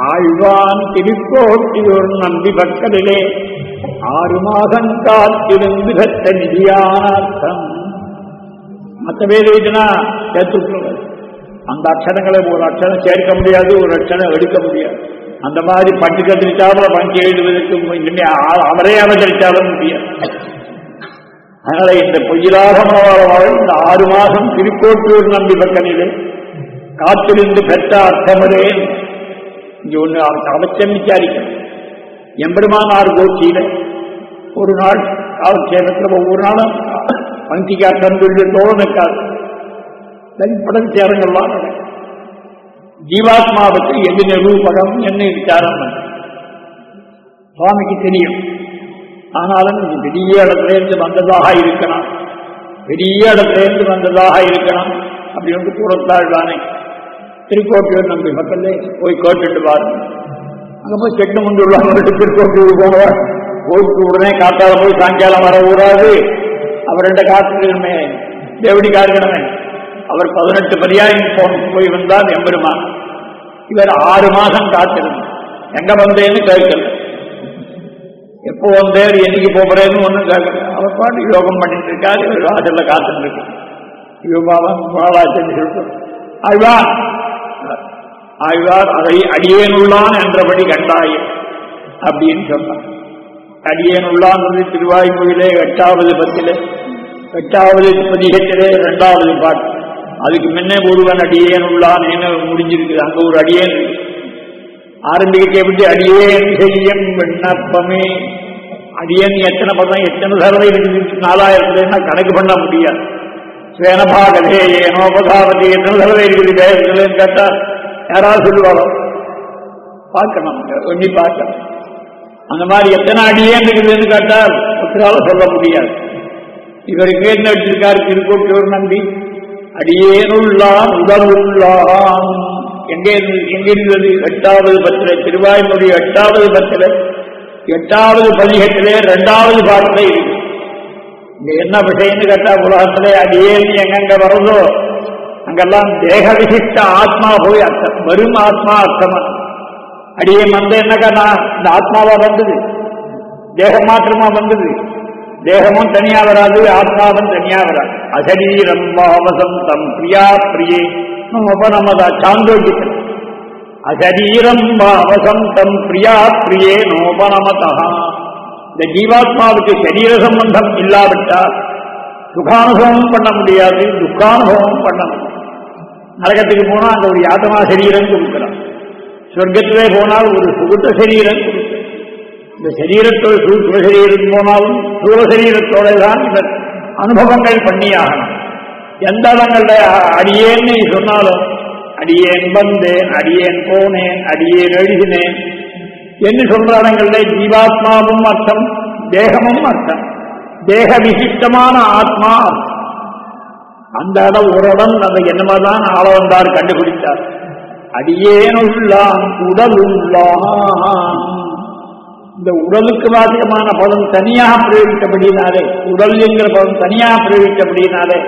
ஆழ்வான் திருக்கோட்டியூர் நம்பி பக்கலிலே ஆறு மாதம் காத்திருந்து பெற்ற நிதியானார்த்தம். மற்ற பேர் எழுதினா சேர்த்துக்கணும் அந்த அக்ஷரங்களை ஒரு அக்ஷரம் சேர்க்க முடியாது ஒரு அக்ஷரம் எடுக்க முடியாது. அந்த மாதிரி பட்டு கத்திரிச்சாலும் பஞ்சு எழுதுவதற்கு ஆ- அவரே அவதரிச்சாலும் முடியாது. அதனால இந்த பொய்யிலாக இந்த ஆறு மாதம் திருக்கோட்டூர் நம்பி பக்கனிலே காத்திருந்து பெற்ற அர்த்தமரேன் இங்க ஒன்று அவன் அவசியம் விசாரிக்கணும் எம்பெருமானார் கோச்சியில ஒரு நாள் காலக்ஷேபத்தில் ஒவ்வொரு நாளும் பங்கிக்கு அர்த்தம் தோழனுக்காது தனிப்படம் சேரங்கள்லாம் விசாரங்கள்லாம் நடக்கும் ஜீவாத்மாவுக்கு எது நிரூபகம் என்ன விசாரம் சுவாமிக்கு தெரியும். ஆனாலும் இது பெரிய இடத்திலிருந்து வந்ததாக இருக்கலாம் பெரிய இடத்திலிருந்து வந்ததாக இருக்கலாம் அப்படி வந்து கூறத்தாழ்வானே திருக்கோட்டியூர் நம்பி மக்களே போய் கேட்டுட்டு பாருங்க அங்க போய் செட்டு முண்டு உள்ளவங்க திருக்கோட்டியூர் போங்க. போயிட்டு உடனே காத்தால போய் சாயங்காலம் வர ஊராது. அவர் ரெண்ட காத்துக்கணுமே தேவடி காரணமே அவர் பதினெட்டு பரியாயம் போய் வந்தார் எம்பெருமா இவர் ஆறு மாசம் காத்திருந்தார். எங்க வந்தேன்னு கேட்கல. எப்போ வந்தேர் என்னைக்கு போறேன்னு ஒன்றும் கேட்கல. அவர் பாட்டு யோகம் பண்ணிட்டு இருக்காரு. இவர் வாசல்ல காத்துட்டு இருக்கு. யோகாவன் பாலாச்சன்னு இருக்கும் ஆழ்வார் ஆழ்வார் அதை அடியேனுள்ளான் என்றபடி கண்டாயே அப்படின்னு சொன்னார். அடியேனுள்ளான் வந்து திருவாய்மொழியிலே எட்டாவது பத்திலே எட்டாவது பதிகத்திலே இரண்டாவது பாட்டு. அதுக்கு முன்னே ஒருவன் அடியேன் உள்ளான் என்ன முடிஞ்சிருக்குது. அங்க ஒரு அடியேன் ஆரம்பிக்கிட்டே எப்படி அடியேன் செய்யும் விண்ணப்பமே. அடியேன் எத்தனை பதம் எத்தனை தரவை இருந்துச்சு நாலாயிரத்துலன்னா கணக்கு பண்ண முடியாது. ஸ்வேனபாகதே ஏனோபதாபதி எத்தனை தரவை இருக்குது வேதத்துலன்னு கேட்டா யாராவது சொல்லுவாரோ? பார்க்கணும் எண்ணி பார்க்கணும் அந்த மாதிரி எத்தனை அடியே இருக்குதுன்னு கேட்டால் ஒருத்தரால சொல்ல முடியாது. இவருக்கு என்ன வச்சிருக்காரு திருக்கோட்டூர் நம்பி அடியேனுள்ளான் உடலுள்ளான் எங்கே இருந்து- எங்கே எட்டாவது பத்திர திருவாய்மொழி எட்டாவது பத்திர எட்டாவது பதிகத்திலே இரண்டாவது பாட்டிலே இருக்கு என்ன விஷயம்னு கேட்டா உலகத்திலே அடியேன்னு எங்கெங்க வருதோ அங்கெல்லாம் தேக விசிஷ்ட ஆத்மா போய் அர்த்தம் வெறும் ஆத்மா அர்த்தமா? அடியே வந்த என்னக்கா இந்த ஆத்மாவா வந்தது. தேகம் மாத்திரமா வந்தது. தேகமும் தனியா வராது ஆத்மாவும் தனியா வராது. அசரீரம் வாவசந்தம் பிரியா பிரியே. உபநமதா சாந்தோக்கியத்தில் அசரீரம் வாவசந்தம் பிரியா பிரியே நோபனமதா இந்த ஜீவாத்மாவுக்கு சரீர சம்பந்தம் இல்லாவிட்டால் சுகானுபவம் பண்ண முடியாது துக்கானுபவம் பண்ண முடியாது. நரகத்துக்கு போனா அங்கே ஒரு யாத்தமா சரீரம் கொடுக்கிறான் சொர்க்கத்திலே போனால் ஒரு சுகுத்த சரீரம் இந்த சரீரத்தோடு சூக்ம சரீரம் போனாலும் சூழ சரீரத்தோட தான் இந்த அனுபவங்கள் பண்ணியாகணும். எந்த இடங்கள்ல அடியேன்னு சொன்னாலும் அடியேன் வந்தேன் அடியேன் போனேன் அடியேன் எழுதினேன் என்று சொல்ற இடங்கள்ல ஜீவாத்மாவும் அர்த்தம் தேகமும் அர்த்தம். தேக விசிஷ்டமான ஆத்மா அர்த்தம். அந்த இடம் ஒரு இடம் அந்த என்னமாதான் ஆள வந்தார் கண்டுபிடித்தார். அடியேனுள்ளான் உடலுள்ளான். இந்த உடலுக்கு பாதகமான பதம் தனியாக பிரயோகித்தபடினாலே உடல் என்கிற பதம் தனியாக பிரயோகித்தபடினாலே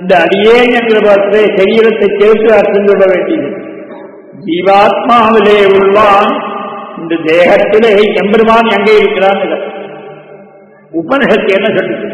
இந்த அடியேன் என்கிற பதத்திலே சரீரத்தை சேர்த்து அர்த்தம் சொல்ல வேண்டியது. ஜீவாத்மாவிலே உள்ளான் இந்த தேகத்திலே எம்பெருமான் எங்கே இருக்கிறான். உபனிஷத்து என்ன சொல்லுது?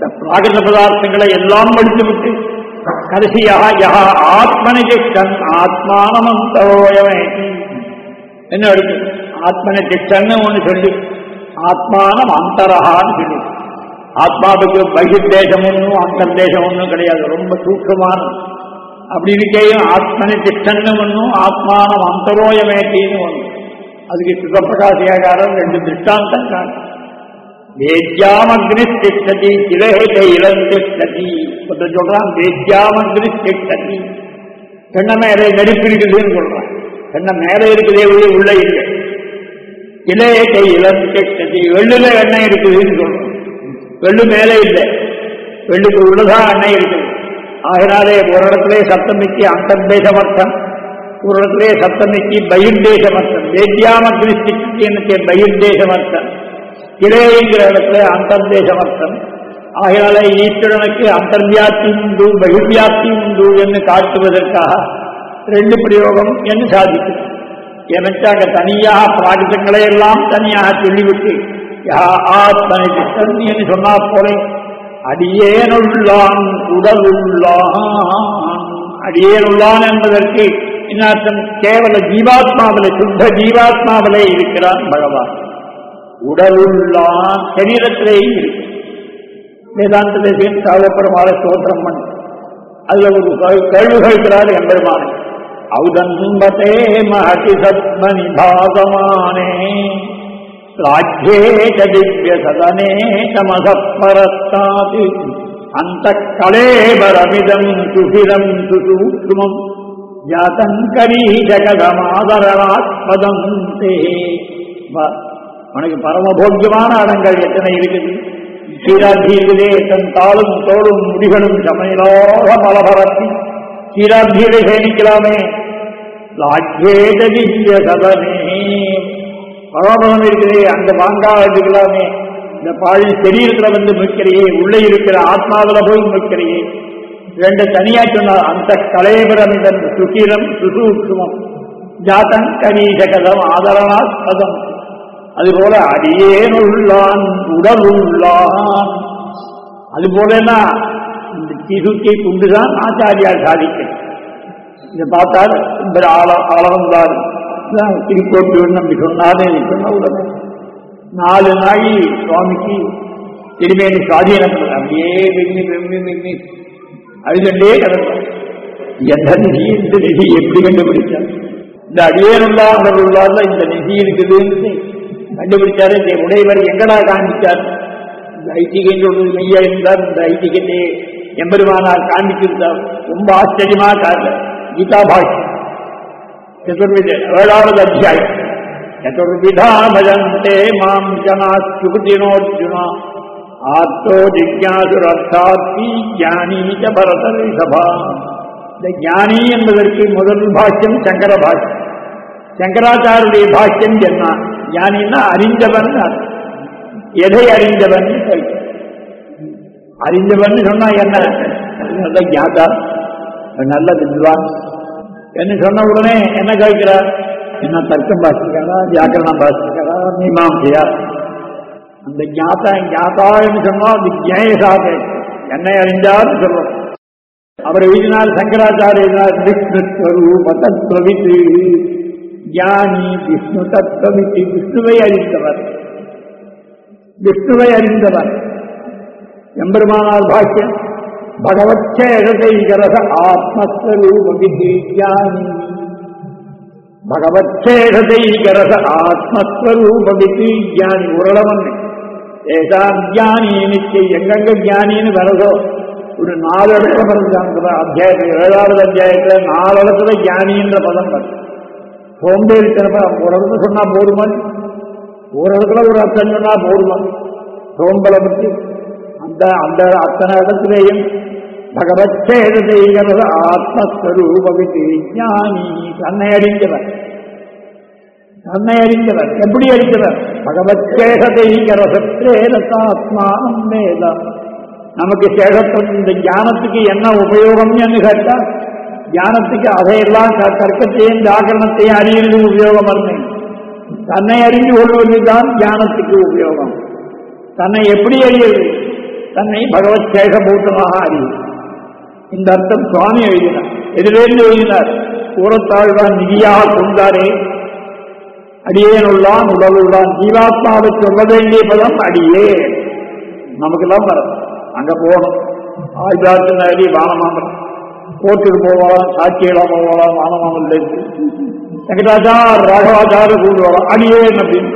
அப்போ பிராகிருத பதார்த்தங்களை எல்லாம் படித்துவிட்டு கடைசியாக யா ஆத்மனி திட்டன் தவோயமே என்ன இருக்கு? ஆத்மனி ஒன்று சொல்லி. ஆத்மானம் அந்தரகான்னு சொல்லி. ஆத்மாவுக்கு பகிர்தேசம் ஒன்றும் அந்தர்தேசம் ஒன்றும் கிடையாது. ரொம்ப சூக்கமான அப்படி இருக்கையும் ஆத்மனி திஷ்டன்னு ஒன்றும் ஆத்மானம் அந்தரோயமேட்டின்னு ஒன்று அதுக்கு சுகப்பிரகாசியாகாரம் ரெண்டு திருஷ்டாந்தம் காணும் வேத்யாமக்னி திஷ்டதி சிலஹேத இளம் திஷ்டதி சொல்றான் வேத்யாமக்னி திஷ்டதி பெண்ண மேலே நெருப்பு இருக்குதுன்னு சொல்றான். பெண்ண மேலே இருக்குதே உள்ளே உள்ள இல்லை. கிளையத்தை இளம் வெள்ளுல எண்ணெய் இருக்குதுன்னு சொல்றான். வெள்ளு மேலே இல்லை. வெள்ளுக்கு உள்ளதா எண்ணெய் இருக்குது. ஆகினாலே ஒரு இடத்துல சப்தமிக்கு அந்தர்தேசமர்த்தம் ஒரு இடத்துல சப்தமிக்கு பயிர்தேசமர்த்தம் வேத்யாமக்னிஸ்திக்கு எனக்கு பயிர்தேசமர்த்தம் கிளைங்கிற இடத்துல அந்தர்தேசமர்த்தம் ஆகையால ஈஸ்வரனுக்கு அந்தர்வியாப்தி உண்டு பகிர்வியாப்தி உண்டு என்று காட்டுவதற்காக ரெண்டு பிரயோகம் என்று சாதிக்கும் எனக்கு அங்க தனியாக பிராகிதங்களை எல்லாம் தனியாக சொல்லிவிட்டு யா ஆத்மனை திட்டம் என்று சொன்னா போலே அடியேனுள்ளான் உடலுள்ளான். அடியேனுள்ளான் என்பதற்கு இன்னும் கேவல ஜீவாத்மாவிலே சுத்த ஜீவாத்மாவிலே இருக்கிறான் பகவான். உடலுள்ளான் சரீரத்திலேயும் இருக்கு. வேதாந்தத்தை சேர்ந்து சாவப்பெருமாள ஸ்தோத்திரம் பண்ணி அதுல ஒரு கேள்வி கேட்கிறார் எம்பெருமான். ஔதன்பதே மகதி சத்மனி பாகமானே. ராஜ்யே ச திவ்ய சதனே தமச அந்த கலேபரமிதம் சுகிரம் சுசூக்மம் ஜாதங்கரீ ஜகதமாதரவாத்மதம் தே. உனக்கு பரமபோக்கியமான அடங்கள் எத்தனை இருக்குது? சீராட்சி தன் தாளும் தோளும் முடிகளும் சமையலோக மலபரத்தி சீராட்சியிலே சேமிக்கலாமே. லாஜ்யேத திவ்ய சதனே பரமபதம் அந்த பாங்கா எடுக்கலாமே. இந்த பாழி சரீரத்துல வந்து முக்கிறையே உள்ளே இருக்கிற ஆத்மாவில போய் முக்கிறையே ரெண்டு தனியா சொன்னால் அந்த கலேபரமிதன் சுகிரம் சுசூக்மம் ஜாத்தன் கனீசகதம் ஆதரணாஸ்பதம் அதுபோல அடியேனுள்ளான் உடல் உள்ளான் அதுபோலனா இந்த சிசுக்கை கொண்டுதான் ஆச்சாரியார் சாதிக்கிறார் இதை பார்த்தால் இந்த ஆள ஆளவந்தார். திருக்கோட்டு நம்பி சொன்னாலே சொன்ன உடனே. நாலு நாய் சுவாமிக்கு திருமேனி சுவாதீனம் அப்படியே வெண்ணி வெண்ணி வெண்ணி. அழுதண்டே கிடக்கும். எந்த நிதி இந்த நிதி எப்படி கண்டுபிடிச்சார்? இந்த அடியேனுள்ளா உள்ளார்ல இந்த நிதி இருக்குதுன்னு கண்டுபிடிச்சாரு இந்த உடையவர் எங்கடா காண்பிச்சார்? இந்த ஐட்டிகை சொல்றது மெய்யா இருந்தார் இந்த ஐட்டிகத்தை எம்பெருமானார் காண்பிச்சிருந்தார். ரொம்ப ஆச்சரியமா காட்ட கீதா பாஷ்யம் சதுர்வித ஏழாவது அத்தியாயம். சதுர்விதா பஜந்தே மாம் ஜனா சுகுதினோர்ஜுனா ஆத்தோ ஜிக்யாசுரர்த்தாத்தி ஞானீச்ச பரத ரிஷபா இந்த ஞானி என்பதற்கு முதல் பாஷ்யம் சங்கர பாஷ்யம் சங்கராச்சாருடைய பாஷ்யம் என்ன? ஞானின்னா அறிந்தவன் எதை அறிந்தவன் அறிந்தவன் சொன்னா என்ன? நல்ல ஜாதா நல்ல வித்வான். என்று சொன்ன உடனே என்ன கேட்கிறார் என்ன தர்க்கம் பாசிக்கிறா வியாக்கரணம் பாசிக்கிறா மீமாசையா அந்த ஞாதா ஞாதா என்று சொன்னா விஜயசாக என்னை அறிந்தார் சொல்றோம். அவர் எழுதினார் சங்கராச்சாரியர் விஷ்ணு ஸ்வரூப தத்வவித்து ஞானி விஷ்ணு தத்வவித்து விஷ்ணுவை அறிந்தவர். விஷ்ணுவை அறிந்தவர். எம்பெருமானார் பாக்கியம் பகவச்சேஷதைகரச ஆத்மஸ்வரூபவிதி ஞானி. பகவச்சேஷதைகரச ஆத்மஸ்வரூபவிதி ஞானி. உரளவன். ஏதாம் ஞானி நிச்சயம் எங்கெங்க ஞானின்னு வரதோ? ஒரு நாலு இடத்துல வருது. அத்தியாயத்தில் ஏழாவது அத்தியாயத்துல நாலு இடத்துல ஞானின்ற பதம் வருது. சோம்பேறித்தனமா ஓரளவுக்கு சொன்னா போதுமா? ஒரு ஒரு அர்த்தம் சொன்னா போதுமா? சோம்பலை பற்றி அந்த அந்த அத்தனை இடத்திலேயும் பகவச்சேதெய்கிறது ஆத்மஸ்வரூபவித்து ஞானி தன்னை அறிந்தவர். தன்னை அறிந்தவர். எப்படி அறிந்தவர்? பகவச்சேகதைகரசத்ரேரசாத்மானம் வேதம் நமக்கு சேகத்தம் இந்த ஞானத்துக்கு என்ன உபயோகம்னு கேட்டால் ஞானத்துக்கு அதையெல்லாம் தர்க்கத்தையும் ஜாகரணத்தையும் அறியறது உபயோகம் அல்ல தன்னை அறிந்து கொள்வதுதான் ஞானத்துக்கு உபயோகம். தன்னை எப்படி அறியது தன்னை பகவத் சேகபூட்டமாக அறியும். இந்த அர்த்தம் சுவாமி எழுதினார். எதிரேந்து எழுதினார். கூறத்தாழ்வான் நிதியாக கொண்டாரே. அடியேனுள்ளான் உடலுள்ளான் ஜீவாத்மாவை சொல்ல வேண்டிய பதம் அடியே. நமக்கெல்லாம் வரும். அங்க போகணும். ஆயுதாத்து அடி வானமாமரம் கோர்ட்டுக்கு போகலாம் சாட்சியெல்லாம் போகலாம் வானமாமல் வெங்கடாச்சார் ராகவாச்சார கூண்டு வரலாம் அடியே அப்படின்னு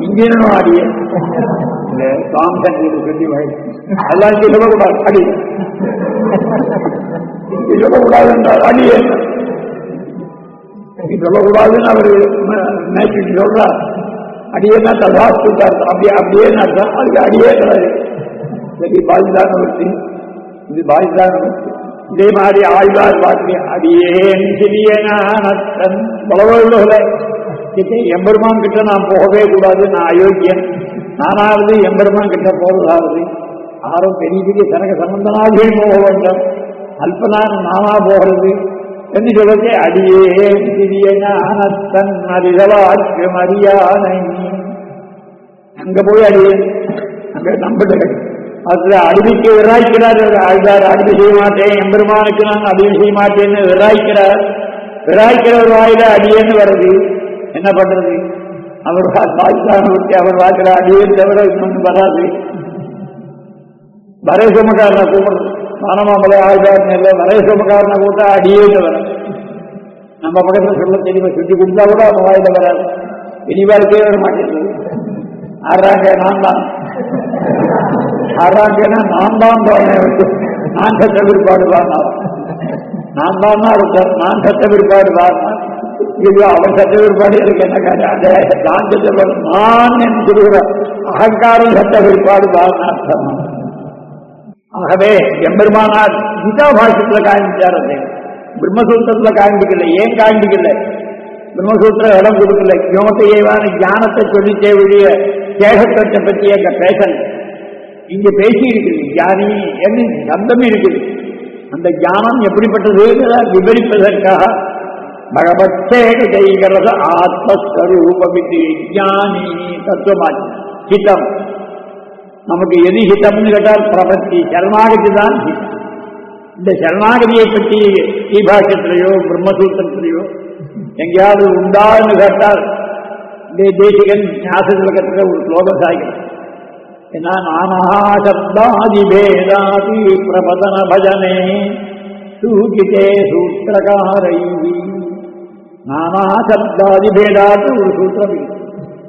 இங்கேனும் அடியே இந்த சாம்சன் சொல்லி வயசு எல்லாம் இங்கே சொல்லக்கூடாது அடி இங்கே சொல்லக்கூடாது என்றால் அடியே சொல்லக்கூடாதுன்னு அவர் நேற்று சொல்றார் அடியேன்னா ததாஸ்துக்கு அர்த்தம் அப்படியே அப்படியே அர்த்தம் அதுக்கு அடியே கிடையாது சரி பாதிதான வச்சு இது பாதிதான வச்சு இதே மாதிரி ஆழ்வார் வாழ்க்கை அடியேன் சிறியனானத்தன் பலவர்கள எம்பெருமான் கிட்ட நான் போகவே கூடாது நான் அயோக்கியன். நானாவது எம்பெருமான் கிட்ட போறதாவது யாரும் பெரிய பெரிய தனக்கு சம்பந்தனாகவே போக வேண்டும். அல்பனான நானா போகிறது. என்று சொல்லி அடியே சிறியனானத்தன் அறிதலாற்று மரியாதை அங்க போய் அடியே அங்க நம்பிட்டு அதுல அடிமைக்கு விராய்க்கிறார் ஆழ்வார் அடிமை செய்ய மாட்டேன் எம்பெருமானுக்கு நான் அடிமை செய்ய மாட்டேன்னு விராய்க்கிறார். விராய்க்கிற ஒரு வாயில அடியேன்னு வருது. என்ன பண்றது? அவர் பாகிஸ்தானத்தை அவர் வாக்கிற அடியேன்னு தவிர இன்னொன்று வராது. வரேசமக்காரனை கூப்பிடுறது மானமாமலை ஆழ்வார்னு இல்லை வரேசமக்காரனை கூப்பிட்டா அடியேன்னு வர நம்ம பக்கத்தில் சொல்ல தெரியுமா? சுட்டி கொடுத்தா கூட அவங்க வாயில வராது. இனி வாழ்க்கையே வர மாட்டேங்குது. ஆடுறாங்க நான் தான் ஆறாங்கன்னா நான் தான் தோணை நான் சட்ட பிற்பாடு வாங்கினார் நான் தான் ஒருத்தர் நான் சட்ட பிற்பாடு வாங்கினார் இது அவன் சட்ட பிற்பாடு எனக்கு என்ன காரியம் நான் சட்ட நான் என்று சொல்லுகிற அகங்காரம் சட்ட பிற்பாடு வாங்கினார் ஆகவே எம்பெருமானார் கீதா பாஷத்துல காண்பிச்சார் அது. பிரம்மசூத்திரத்துல காண்பிக்கல ஏன் காண்பிக்கல? பிரம்மசூத்திரம் இடம் கொடுக்கல. யோகத்தையேவான ஞானத்தை சொல்லிட்டே ஒழிய தேகத்தை பற்றி எங்க பேசல இங்க பேசி இருக்குது ஞானி என்று சப்தம் இருக்குது? அந்த ஞானம் எப்படிப்பட்டது? விவரிப்பதற்காக. பகவத்தேக செய்கிறது ஆத்மஸ்வரூபமித்து ஜானி தத்துவமாச்சு. ஹிதம். நமக்கு எது ஹிதம்னு கேட்டால் பிரபத்தி சரணாகதி தான் ஹிதம். இந்த சரணாகதியை பற்றி ஸ்ரீபாஷ்யத்திலேயோ பிரம்மசூத்திரத்திலேயோ எங்கேயாவது உண்டான்னு கேட்டால் இந்த தேசிகன் ஞாசத்திலகத்தில் ஒரு ஸ்லோகம் சாய்கிறது. ஏன்னா நானாசப்தாதிபேதாதி பிரபதன பஜனே சூகிதே சூத்திரகாரை நானாசப்தாதிபேதாத்து ஒரு சூத்திரம்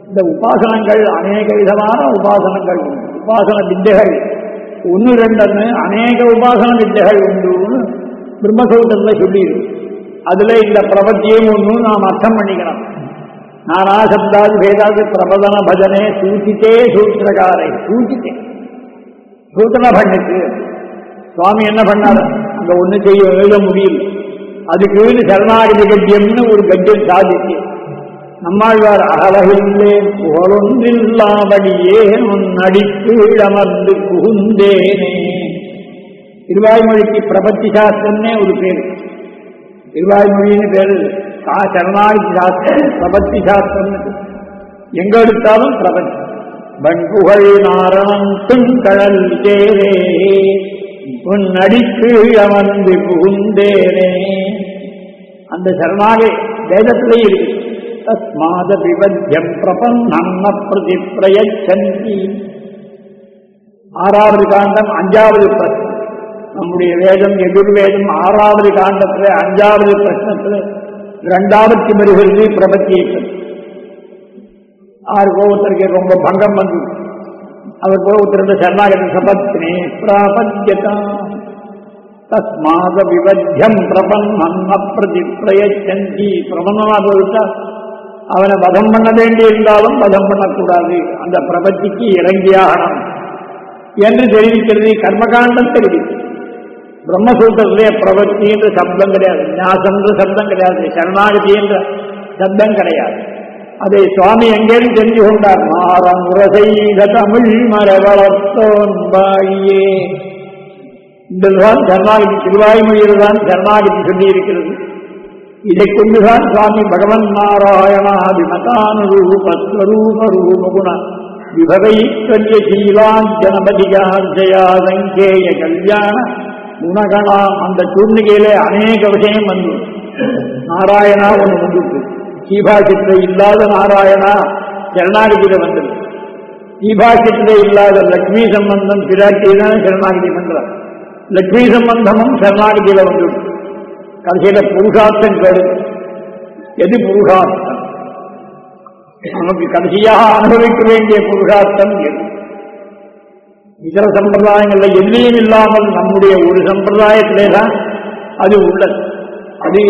இந்த உபாசனங்கள் அநேக விதமான உபாசனங்கள் உண்டு. உபாசன வித்தைகள் ஒன்று ரெண்டுன்னு அநேக உபாசன வித்தைகள் உண்டுன்னு பிரம்மசூத்திரத்தில் சொல்லியிருக்கு. அதுல இந்த பிரபத்தியம் ஒன்று நாம் அர்த்தம் பண்ணிக்கணும் நானாசப்தாதி பேதாதி பிரபதன பஜனே சூச்சித்தே சூத்திரகாரை. சூச்சித்தே. சூத்திர பண்ணிட்டு. சுவாமி என்ன பண்ணார்? அங்க ஒண்ணு செய்ய எழுத முடியல. அதுக்கு சரணாகதி கட்டியம்னு ஒரு கட்டியம் சாதிச்சு. நம்மாழ்வார் அகலகில்லேன் புகழொன்றில்லாமடியே உன் நடித்து அமர்ந்து புகுந்தேனே. திருவாய்மொழிக்கு பிரபத்தி சாஸ்திரம்னே ஒரு பேர். திருவாய்மொழின்னு பேரு கா சரணாகி சாஸ்திரம் பிரபத்தி சாஸ்திரம். எங்க எடுத்தாலும் பிரபத்தி வன்புகழ் நாரணம் துண்கடல் தேரே உன் அடிக்கு அமர்ந்து புகுந்தேனே. அந்த சரணாகி வேதத்திலே இருக்கு. தஸ்மாத விவத்தியம் பிரபன்ன பிரதி பிரயச்சந்தி ஆறாவது காண்டம் அஞ்சாவது பிரச்சனை. நம்முடைய வேதம் எதிர்வேதம் ஆறாவது காண்டத்தில் அஞ்சாவது பிரச்சனத்தில் இரண்டாவது வருகிறது பிரபத்தியேற்றம் ஆறு கோபத்திற்கு ரொம்ப பங்கம் வந்து. அவர் கோபத்திலிருந்து சரணாகதி சபத்தினே பிராபத்தியதா? தஸ்மாத விவத்தியம் பிரபன்ன பிரதி பிரயச்சந்தி பிரபந்தமா போயிட்டா அவனை வதம் பண்ண வேண்டி இருந்தாலும் வதம் பண்ணக்கூடாது. அந்த பிரபத்திக்கு இறங்கியாகணும். என்று தெரிவிக்கிறது கர்மகாண்டம் தெரிவிக்கும் பிரம்மசூத்திரத்திலே பிரபத்தி என்ற சப்தம் கிடையாது. ஞாசன்ற சப்தம் கிடையாது. சரணாகதி என்ற சப்தம் கிடையாது. அதை சுவாமி எங்கேயும் தெரிஞ்சு கொண்டார். மாறம் உரசெய்த தமிழ் மரவளத்தோன் பாயே இதில்தான் சரணாகதி திருவாய்மொழியில் தான் சரணாகதி சொல்லியிருக்கிறது. இதை கொண்டுதான் சுவாமி பகவன் நாராயணாதிமதானுரூபஸ்வரூப விபவை விபவைத்தன்ய சீலாஞ்சனபதியாஞ்சயா சங்கேய கல்யாண குணகணாம் அந்த சூழ்நிலையிலே அநேக விஷயம் வந்து. நாராயணா ஒன்று வந்துட்டு சீபாஷத்தில் இல்லாத நாராயணா சரணாகதியில வந்தது. சீபாஷத்திலே இல்லாத லக்ஷ்மி சம்பந்தம் பிராட்டியிலான சரணாகதி பண்றார் லக்ஷ்மி சம்பந்தமும் சரணாகதியில வந்துடும் கடைசியில புருஷார்த்தம் கேடு. எது புருஷார்த்தம்? நமக்கு கடைசியாக அனுபவிக்க வேண்டிய புருஷார்த்தம் எது? இதர சம்பிரதாயங்கள்ல எதுலையும் இல்லாமல் நம்முடைய ஒரு சம்பிரதாயத்திலே தான் அது உள்ளது. அது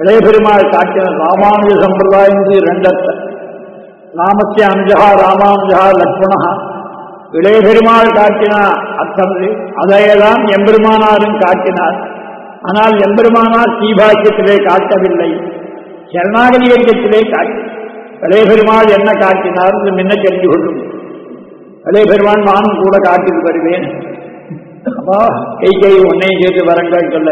இளைய பெருமாள் காட்டின ராமானுஜ சம்பிரதாயம் ரெண்டர்த்தம் ராமஸ்ய அனுஜகா ராமானுஜகா லக்ஷ்மணா இளைய பெருமாள் காட்டினா அர்த்தம் அதையெல்லாம் எம்பெருமானாரும் காட்டினார். ஆனால் எம்பெருமானார் ஸ்ரீபாக்கியத்திலே காட்டவில்லை. சரணாகதி இயக்கத்திலே காட்டி. இளைய பெருமாள் என்ன காட்டினார் என்று முன்ன தெரிந்து கொள்ளும். இளைய பெருவான் நானும் கூட காட்டிட்டு வருவேன். அப்பா கை கை உன்னையும் சேர்த்து வரங்கள் சொல்ல.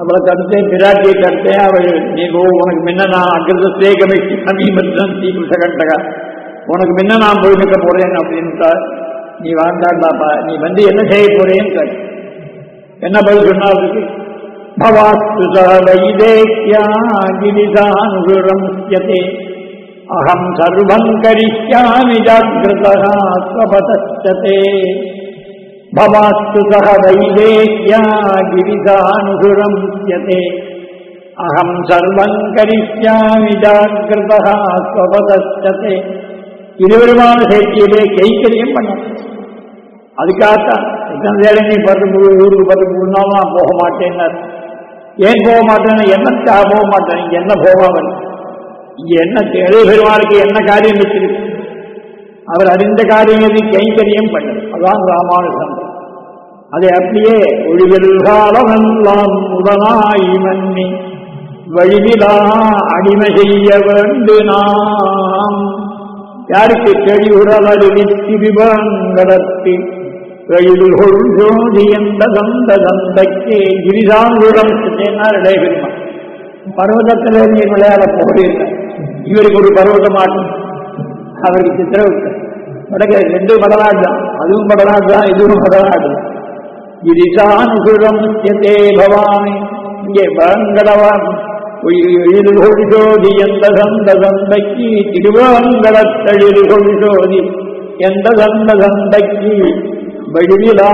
அவளை தடுத்தேன் பிராட்டியை தடுத்தேன். அவள் நீ போ உனக்கு முன்ன நான் அகிருத சேகமிக்கு சமீபத்தம் ஸ்ரீ கிருஷ்ணகண்டகா உனக்கு முன்ன நான் போய் நிற்க போறேன் அப்படின்ட்டா நீ வாழ்ந்தாண்டாப்பா நீ வந்து என்ன செய்ய போறேன்னு என்ன பதில் சொன்னாருக்கு பவாஸ்து வைதேக்கியா கிரிதானுரம்ஸ்யதே അഹം സർവം കരിക്കാമി ജാഗ്രതാത്മപതേ ഭവാസ്തു സഹ വൈദേഹ്യാ ഗിരിതാനുഹുരംസ്യത്തെ അഹം സർവം കരിക്കാമി ജാഗ്രതാത്മപതേ സ്വപതശ്ചത്തെ ഇരുവരുമാണ് ശേഷിയിലെ കൈക്കരിയും പണം அதுக்காக எத்தனை நீ பருப்பு ஊருக்கு பருப்பு உண்ணாம ഏൻ மாட்டேன்னார் ஏன் போக மாட்டேன்னு என்னத்தாக இங்க என்ன தேவை பெருமாளுக்கு என்ன காரியம் வச்சிருக்கு அவர் அறிந்த காரியங்களை கைங்கரியம் பண்ணது. அதான் ராமானுஜம் அதை அப்படியே ஒழிவெல்காலமெல்லாம் உடனாய் மன்னி வழிவிலா அடிமை செய்ய வேண்டு நாம் யாருக்கு தெளிவுறலருவி திரிபங்கடத்தி வழிவில் ஜோதி என்ற தந்த தந்தைக்கு கிரிதாங்குடம் சொன்னார் இடைபெறுமா பர்வதத்தில் நீ விளையாட போகிறீர்கள். இவருக்கு ஒரு பர்வதம் ஆட்டம். அவருக்கு சித்திரவுக்கு வடக்கு ரெண்டு படலாடு தான் அதுவும் படலாடு தான் இதுவும் படலாடு தான் சுரம் சியத்தே பவாமி இங்கே பங்கடவான் கொடி சோதி எந்த சந்த சந்தைக்கு திருவங்கடத்தெழில்கொள் சோதி எந்த சந்த சந்தைக்கு வடிவிலா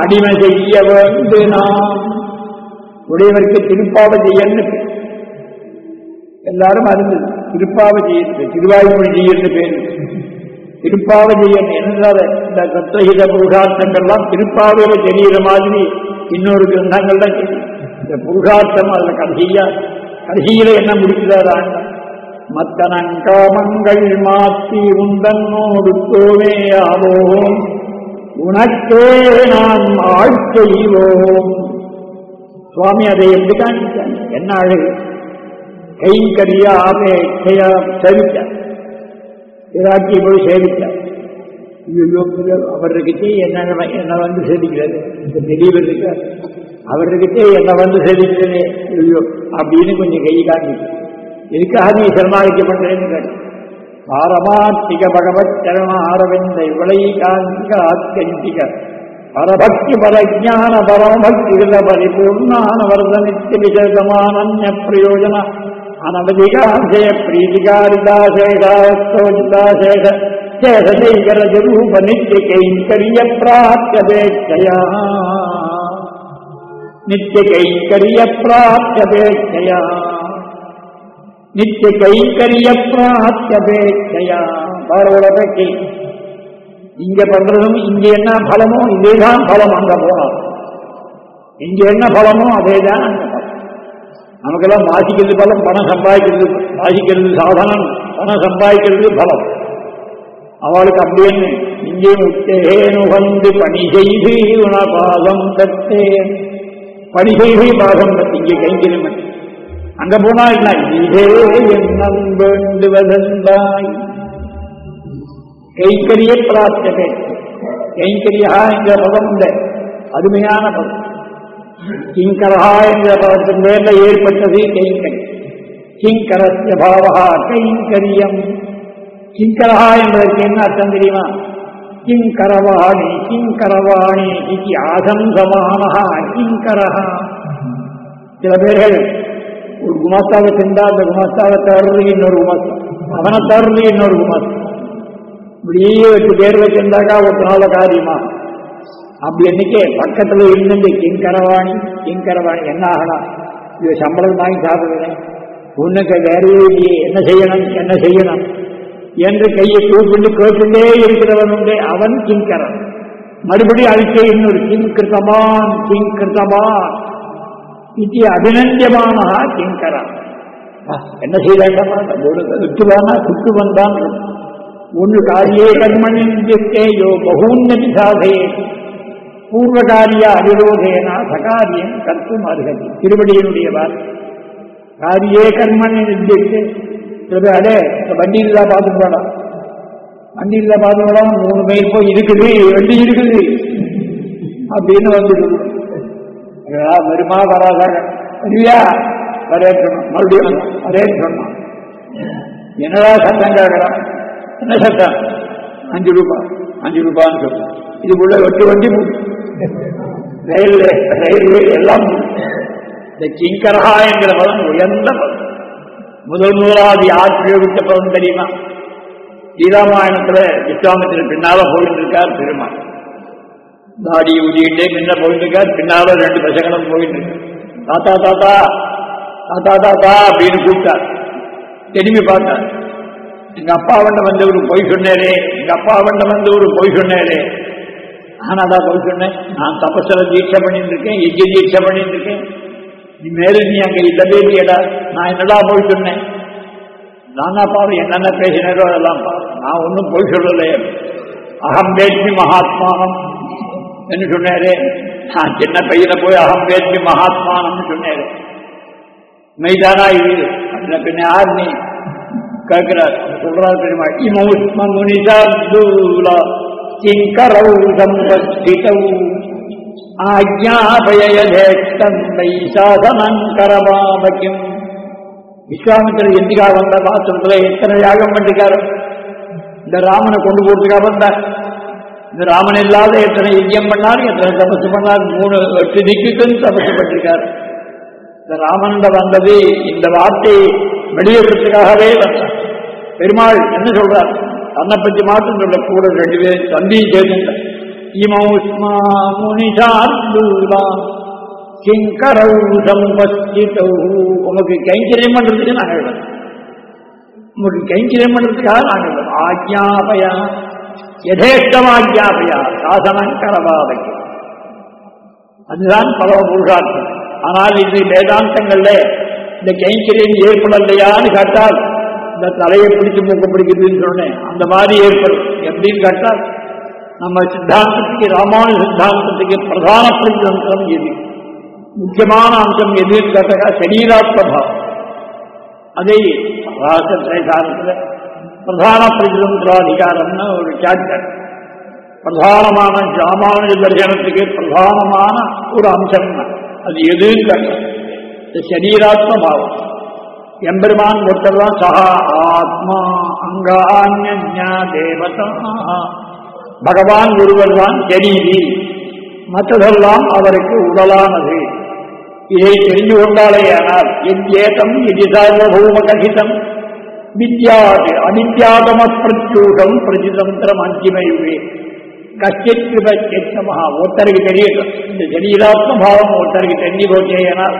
அடிமை செய்ய வேண்டு நாம் உடையவருக்கு திருப்பாவஜெயன்னு பேர். எல்லாரும் அறிந்தது திருப்பாவஜெயத்து திருவாய்மொழி ஜெயன்னு பேர் திருப்பாவஜெயன் என்றால் இந்த தத்துவஹித புருஷார்த்தங்கள்லாம் திருப்பாவையில தெரிகிற மாதிரி இன்னொரு கிரந்தங்கள் தான் இந்த புருஷார்த்தம் அதுல கடைசியா கடைசியில என்ன முடிக்கிறார் மத்தனங்காமங்கள் மாற்றி உந்தன்னோடு தோவேயாவோம் உனக்கே நாம் ஆள் சுவாமி அதை எப்படி காண்பித்தாங்க என்ன அழகு கைங்கரிய ஆபேட்சையா சேவித்தார் விராட்டியை போய் சேவித்தார் ஐயோ அவர்கிட்டே என்ன என்ன வந்து சேதிக்கிறது இந்த பெரியவருக்கு அவர்கிட்டே என்ன வந்து சேதிக்கிறது ஐயோ அப்படின்னு கொஞ்சம் கை காட்டி எதுக்காக நீ சரணாகிக்க பண்றேன்னு கேட்டு பாரமாத்திக பகவத் சரண ஆரவிந்த இவளை காந்திக ஆத்யந்திக பரபக்தி பரஜான பரமபக்தி பரிபூர்ணான வர்தனித்து விசேஷமான பிரயோஜன அனவதிகாசய பிரீதிகாரிதாசேஷோஜிதாசேஷ சேஷைகரஜரூப நித்திய கைங்கரிய பிராப்யபேட்சயா நித்திய கைங்கரிய பிராப்யபேட்சயா நித்திய கைங்கரிய பிராப்யபேட்சையா பாரோட பேட்டி இங்க பண்றதும் இங்க என்ன பலமோ இதேதான் பலம் அங்க போனோம் இங்க என்ன பலமோ அதேதான். அங்க பலம் நமக்கெல்லாம் வாசிக்கிறது பலம் பணம் சம்பாதிக்கிறது வாசிக்கிறது சாதனம் பணம் சம்பாதிக்கிறது பலம். அவளுக்கு அப்படின்னு இங்கே முத்தேனு வந்து பணி செய்து உன உணபாதம் தத்தேன் பணி செய்து பாதம் தத்து இங்கே கைங்கிருமை அங்க போனா என்ன? இதே எண்ணம் வேண்டுவதென்றாய். கைக்கரிய பிரார்த்தனை. கைங்கரியா என்கிற பதம் இல்லை. அருமையான பதம் கிங்கரா என்ற பதத்தின் மேல ஏற்பட்டது கைங்கரி கிங்கரஸ்ய பாவகா கைங்கரியம் கிங்கரா என்பதற்கு என்ன அர்த்தம் தெரியுமா? கிங்கரவாணி கிங்கரவாணி இது ஆசம்சமானஹா கிங்கரஹா. சில பேர்கள் ஒரு குமாஸ்தாவை சென்றால் அந்த குமாஸ்தாவை தவறுறது இன்னொரு குமாஸ்தா அவனை தவறுறது இன்னொரு குமாஸ்தா. இப்படியே எட்டு பேர் வச்சிருந்தாக்கா ஒரு நாள காரியமா? அப்படி என்னைக்கே பக்கத்துல இருந்து கிங்கரவாணி கிங்கரவாணி என்ன ஆகலாம் இது சம்பளம் வாங்கி சாப்பிடுறேன் உன்னுக்கு வேறையே இல்லையே என்ன செய்யணும் என்ன செய்யணும்? என்று கையை கூப்பிட்டு கேட்டுட்டே இருக்கிறவன் உண்டு. அவன் கிங்கரன். மறுபடியும் அதுக்கே இன்னொரு கிங்கிருத்தமான் கிங்கிருத்தமான் இது அபிநந்தியமான கிங்கரன். என்ன செய்யலாண்டா விட்டுவானா சுட்டு வந்தான். ஒன்று காரியே கண்மணி யோ பகூன்னதி சாதையே பூர்வகாரிய அவிரோதேனா சகாரியம் கற்கும் அருகதி. திருவடியினுடைய வார்த்தை காரியே கர்மன் நித்தியத்தை அடே இந்த வண்டியில் தான் பார்த்து போலாம் வண்டியில் பார்த்து போலாம் மூணு மைல் போய் இருக்குது வண்டி இருக்குது. அப்படின்னு வந்துடுது. வருமா வராத? வருவியா? வரேன்னு சொன்னான். மறுபடியும் வரேன்னு சொன்னான். என்னடா சட்டம் கேட்கறான் என்ன சட்டம் அஞ்சு ரூபாய் அஞ்சு ரூபான்னு சொல்றான் இதுக்குள்ள வெட்டு வண்டி ரயில்வே ரயில்வே எல்லாம் இந்த கிங்கரஹா என்கிற பதம் உயர்ந்த பதம் முதல் முதலாவது யார் பிரயோகித்த பதம் தெரியுமா? ஸ்ரீராமாயணத்துல விஸ்வாமித்திர பின்னால போயிட்டு இருக்கார் பெருமாள் தாடி ஊதிக்கிட்டே முன்ன போயிட்டு இருக்கார் பின்னால ரெண்டு தசகனம் போயிட்டு இருக்கு தாத்தா தாத்தா தாத்தா தாத்தா அப்படின்னு கூப்பிட்டார். திரும்பி பார்த்தார். எங்க அப்பா வண்ட வந்தவரு போய் பொய் சொன்னேரே எங்க அப்பா வண்ட வந்தவரு போய் பொய் சொன்னேரே. நான் அதான் பதில் சொன்னேன். நான் தபசல தீட்சை பண்ணிட்டு இருக்கேன் எஜ்ஜ தீட்சை பண்ணிட்டு இருக்கேன் நீ மேலே நீ அங்க இல்லவே இல்லையடா நான் என்னடா பொய் சொன்னேன்? நானா பாரு என்னென்ன பேசினாரோ அதெல்லாம் பாரு. நான் ஒன்றும் பொய் சொல்லலையே. அகம் பேட்சி மகாத்மானம் என்று சொன்னாரு. நான் சின்ன பையனை போய் அகம் பேட்சி மகாத்மானம்னு சொன்னாரு. மெய்தானா இது அதுல பின்ன யார் நீ? கேட்கிறார். சொல்றாரு பெருமா இமௌஸ்ம முனிதா தூலா கிங்கரௌ சம்பஸ்திதௌ ஆஜ்ஞாபயதேஷ்டம் விஸ்வாமித்திரர் எந்திக்கா வந்த பாத்திரத்துல எத்தனை யாகம் பண்ணிருக்காரு? இந்த ராமனை கொண்டு போறதுக்காக வந்தார் இந்த ராமன் இல்லாத எத்தனை யஜ்யம் பண்ணார் எத்தனை தபசு பண்ணார் மூணு எட்டு திக்குக்கும் தபசு பண்ணிருக்கார். இந்த ராமன் வந்தது இந்த வார்த்தை வெளியிடுறதுக்காகவே வந்தார் பெருமாள் என்ன சொல்றார்? தன்னை பற்றி மாற்றம் சொல்லக்கூட ரெண்டு பேரும் தந்தியும் சேர்ந்த இமௌஸ்மா முனிஷார்தூலா கிங்கரௌ சம்பஸ்திதௌ உமக்கு கைங்கரியம் பண்றதுக்கு நாங்கள் எழுதணும் உங்களுக்கு கைங்கரியம் பண்றதுக்காக நாங்கள் எழுதணும் ஆஜ்ஞாபயா யதேஷ்டமாஜ்ஞாபயா சாசனம் கரபாதைக்கு அதுதான் பரவ புருஷார்த்தம். ஆனால் இது வேதாந்தங்கள்ல இந்த கைங்கரியம் ஏற்படலையான்னு கேட்டால் இந்த தலையை பிடிச்சு மூக்க பிடிக்குதுன்னு சொன்னேன். அந்த மாதிரி ஏற்படும். எப்படின்னு கேட்டால் நம்ம சித்தாந்தத்துக்கு ராமானுஜ சித்தாந்தத்துக்கு பிரதான பிரதிதந்திரம் எது? முக்கியமான அம்சம் எதுன்னு கேட்டா சரீராத்மபாவம். அதை ராசத்திரேசாரத்தில் பிரதான பிரதிதந்திராதிகாரம்னு ஒரு சாப்டர் பிரதானமான ராமானுஜ தர்சனத்துக்கு பிரதானமான ஒரு அம்சம் அது. எதுன்னு கேட்டா இந்த எம்பெருமான் ஒருத்தர் தான் சகா ஆத்மா அங்கான்யா தேவதா. பகவான் ஒருவர் தான் சரீரி மற்றதெல்லாம் அவருக்கு உடலானது. இதை தெரிந்து கொண்டாலேயானால் எத்யேதம் இது சார்வபௌம கதிதம் வித்யாது அனித்யாதம பிரத்யூகம் பிரதிதந்திரம் அந்திமயுவே கஷ்டித் கிருபமா ஒருத்தருக்கு தெரியட்டும் இந்த சரீராத்ம பாவம் ஒருத்தருக்கு தெரிஞ்சு போச்சேனால்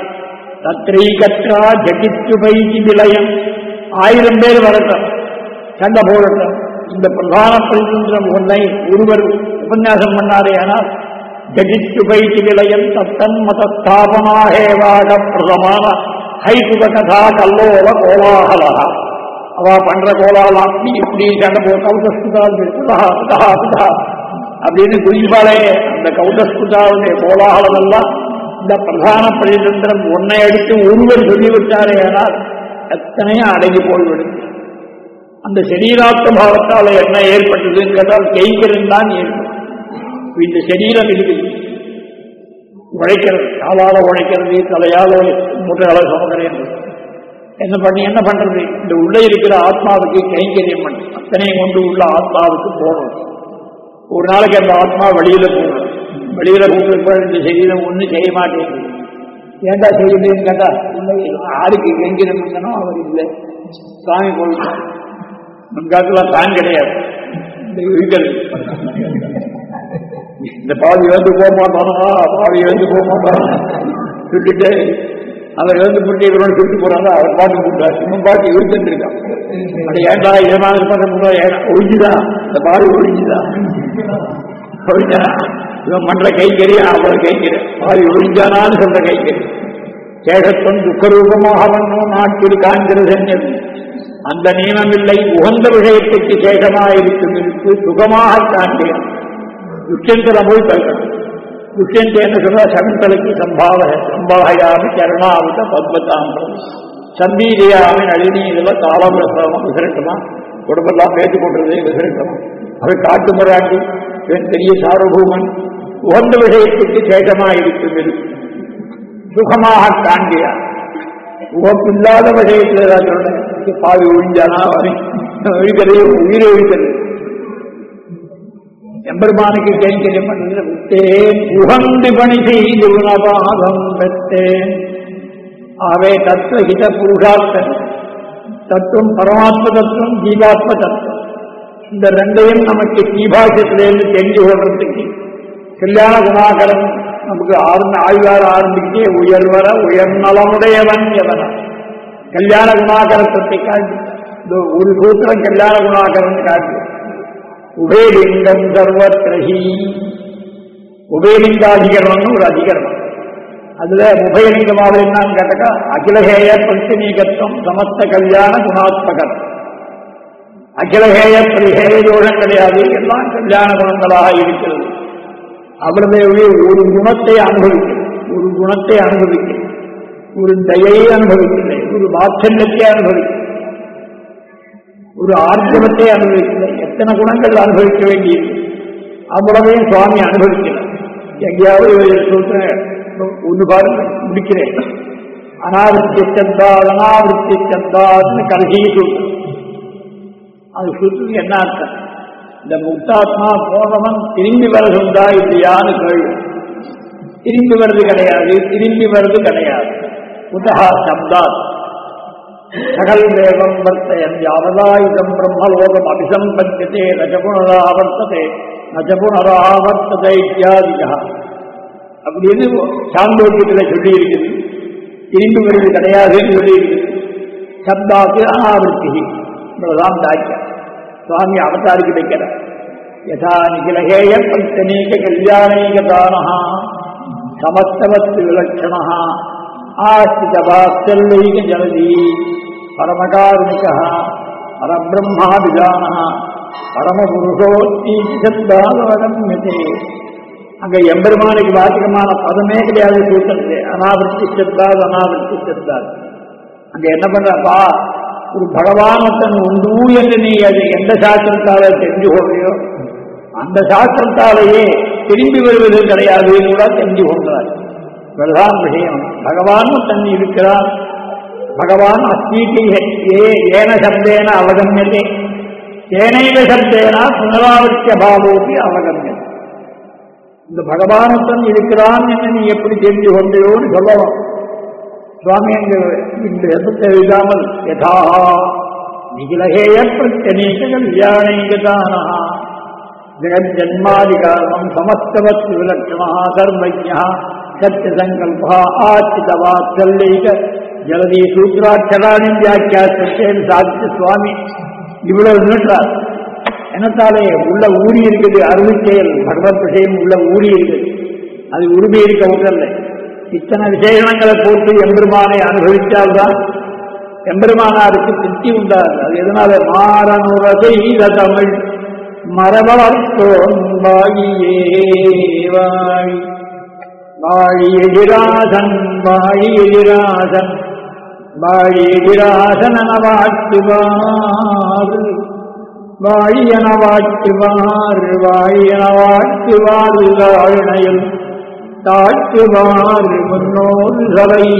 தத்ரை கற்றா ஜகித்து ஜகித்யுபைதி விலயம் ஆயிரம் பேர் வரட்டும். சண்டை போடட்டும் இந்த பிரதான பிரதிதந்திரம் ஒன்றை ஒருவர் உபன்யாசம் பண்ணாரே ஆனால் ஜகித்து ஜகித்யுபைதி விலயம் தத்தன் மதஸ்தாபனாகேவாக பிரதமான ஹைசுக கதா கல்லோல கோலாகலா அவ பண்ற கோலாலாம் அப்படி இப்படி சண்டை போ கௌதஸ்குதால் அப்படின்னு குறிப்பாலே அந்த கௌதஸ்குதாவுடைய கோலாகலம் எல்லாம் இந்த பிரதான பிரதிதந்திரம் ஒன்னை அடித்து ஒருவர் சொல்லிவிட்டாரே ஆனால் எத்தனையும் அடங்கி போய்விடும். அந்த சரீராத்ம பாவத்தால் என்ன ஏற்பட்டதுன்னு கேட்டால் கைங்கரம் தான் ஏற்படும். இந்த சரீரம் இருக்குது உழைக்கிறது காலால் உழைக்கிறது தலையால் முட்டையால் சுமக்கிறது என்ன பண்ணி என்ன பண்றது? இந்த உள்ள இருக்கிற ஆத்மாவுக்கு கைங்கரியம் பண்ணி அத்தனையும் கொண்டு உள்ள ஆத்மாவுக்கு போகணும். ஒரு நாளைக்கு அந்த ஆத்மா வெளியில போகணும். வெளியில போகிறதுக்கு இந்த சரீரம் ஒன்றும் செய்ய மாட்டேங்குது ஏண்டா செய்யலன்னு கேட்டா இல்லை ஆளுக்கு எங்கிடம் இருந்தனோ அவர் இல்லை. சாமி போயிட்டார் நம் காலத்துல தான் கிடையாது. இந்த பாவி வந்து போக மாட்டானா? பாவி வந்து போக மாட்டானா? சுட்டுட்டு அவர் இழந்து புட்டி இவரோட சுட்டு போறாங்க அவர் பாட்டு போட்டார் இவன் பாட்டு இழுத்துட்டு இருக்கான் அது ஏண்டா இதை பண்ண முடியாது ஒழிஞ்சுதான் இந்த பாவி ஒழிஞ்சுதான் ஒழிஞ்சா இவன் பண்ற கைக்கறி அவன் கைங்கறி. பாதி ஒழிஞ்சானான்னு சொல்ற கைங்கறி. சேகத்தன் துக்கரூபமாக வந்தோம் நாட்டில் காண்கிறது அந்த அந்த நியமமில்லை உகந்த விஷயத்துக்கு சேஷமாயிருக்கும் இருக்கு சுகமாக காண்கிறேன் துஷ்யந்தர போய் தருகிறேன் துஷ்யந்த என்ன சொல்ற? சகுந்தலுக்கு சம்பாவ சம்பாகையாமி கருணாவித பத்மதாம்பரம் சந்தீரியாமி நளினி இதுல தாளம் ரசமா விசரட்டமா? குடும்பெல்லாம் பேச்சு போட்டுறதே விசரட்டமா? அவை காட்டு முறாட்டி இவன் பெரிய சார்வபூமன் உகந்த விஷயத்துக்கு சேஷமாயிருக்கும் இருக்கு சுகமாக காண்கிறார் உகப்பில்லாத விஷயத்தில் ஏதாவது சொல்றேன். பாவி ஒழிஞ்சானா ஒழிக்கிறது உயிரை ஒழிக்கிறது எம்பெருமானுக்கு கைங்கரியம் பண்ணுறது விட்டேன் உகந்து பணி செய்து உணவாதம் பெற்றேன். ஆவே தத்துவ ஹித புருஷார்த்தன் தத்துவம் பரமாத்ம தத்துவம் ஜீவாத்ம தத்துவம். இந்த ரெண்டையும் நமக்கு ஜீபாசத்திலிருந்து தெரிஞ்சு கொள்றதுக்கு கல்யாண குணாகரன் நமக்கு ஆரம்ப ஆய்வார ஆரம்பிச்சு உயர்வர உயர்நலமுடையவன் எவன? கல்யாண குணாகரத்தை காட்டி இந்த ஒரு சூத்திரம் கல்யாண குணாகரன் காட்டி உபேலிங்கம் சர்வத்ரஹி உபேலிங்காதிகரணம்னு ஒரு அதிகரணம். அதுல உபயலிங்கமாக என்னன்னு கேட்டக்கா அகிலகேய பஞ்சனீகத்துவம் சமஸ்த கல்யாண குணாத்மகம் அகிலஹேய பரிஹேய தோஷம் கிடையாது எல்லாம் கல்யாண குணங்களாக இருக்கிறது. அவருடைய ஒரு குணத்தை அனுபவிக்க ஒரு குணத்தை அனுபவிக்க ஒரு தயையை அனுபவிக்கலை ஒரு வாத்சல்யத்தை அனுபவிக்க ஒரு ஆர்ஜவத்தை அனுபவிக்கலை எத்தனை குணங்கள் அனுபவிக்க வேண்டியது? அவ்வளவையும் சுவாமி அனுபவிக்கல எங்கேயாவது சொல்ற ஒன்று பாருங்க முடிக்கிறேன். அனாவிருத்தி சந்தா அனாவிருத்தி சந்தான்னு கடைசியை சொல்றேன் அது சொல்றது என்ன அர்த்தம்? இந்த முக்தாத்மா போனவன் திரும்பி வருகின்றா இல்லையான்னு கேள்வி. திரும்பி வருது கிடையாது திரும்பி வருது கிடையாது. உதகா சப்தாத் சகல் தேவம் வர்த்தயன் யாவதாயுதம் பிரம்மலோகம் அபிசம்பத்தியதே நஜபுனராவர்த்ததே நஜபுனராவர்த்ததை இத்தியாதிகா அப்படின்னு சாந்தோக்கியத்தில் சொல்லியிருக்குது. திரும்பி வருவது கிடையாதுன்னு சொல்லியிருக்குது. சப்தாக்கு அனாவிருத்தி இவ்வளவுதான் தாக்கியம் சுவாமி அவதாரிக்கு வைக்கிறார் யதா நிகிலகேய பஞ்சனீக கல்யாணீகதான சமஸ்தவத்து விலட்சண ஆஸ்தித வாத்சல்யைக ஜனதி பரமகாருணிக பரபிரம்மாபிதான பரமபுருஷோத்தீசத்தாதவகம்யதே அங்க எம்பெருமானுக்கு வாக்கியமான பதமே கிடையாது சூத்திரத்து அனாவர்த்தி சத்தாது அனாவர்த்தி அங்க என்ன பண்றப்பா ஒரு பகவானத்தன் உண்டு என்று நீ அது எந்த சாஸ்திரத்தால தெரிஞ்சு கொள்றியோ அந்த சாஸ்திரத்தாலேயே திரும்பி வருவது கிடையாது கூட தெரிஞ்சு கொள்கிறார் பிரதான் விஷயம். பகவானும் தன் இருக்கிறான். பகவான் அஸ்தீதி ஏ ஏன சப்தேன அவகமியதே. ஏனைவ சப்தேனா புனராவர்த்திய பாவோக்கு அவகமியது. இந்த பகவானத்தன் இருக்கிறான் என்று நீ எப்படி தெரிஞ்சு கொண்டையோன்னு சொல்லலாம். சுவாமி அங்கு இந்த எதத்தை எழுதாமல் யதா நிகிலகேய பிரத்யநீக கல்யாணீகதானா ஜெகஜன்மாதிகாரம் சமஸ்தவத் விலட்சணா சர்வஜா சத்திய சத்தியசங்கல்பா ஆச்சிதவாத்சல்லைக ஜலதி சூத்ராட்சராணி வியாக்கியாசத்தேன் சாதித்து சுவாமி. இவ்வளவு நின்றார். எனத்தாலே உள்ள ஊறி இருக்குது அருள் செயல் பகவத் விஷயம் உள்ள ஊறி இருக்குது அது உரிமை இருக்க விடலை இத்தனை விசேஷங்களை போட்டு எம்பெருமானை அனுபவித்தால்தான் எம்பெருமானாருக்கு திருப்தி உண்டாது அது எதனால? மாறனுரதை தமிழ் மரவளர்த்தோன் வாழியே வாழி. வாழி எதிராசன் வாழி எதிராசன் வாழி எதிராசன் என வாழ்த்துவார் வாழியன வாழ்த்துவார் வாழியன வாழ்த்துவார் தாழ்ணையில் ताट्यवान् मुन्नोल्लवै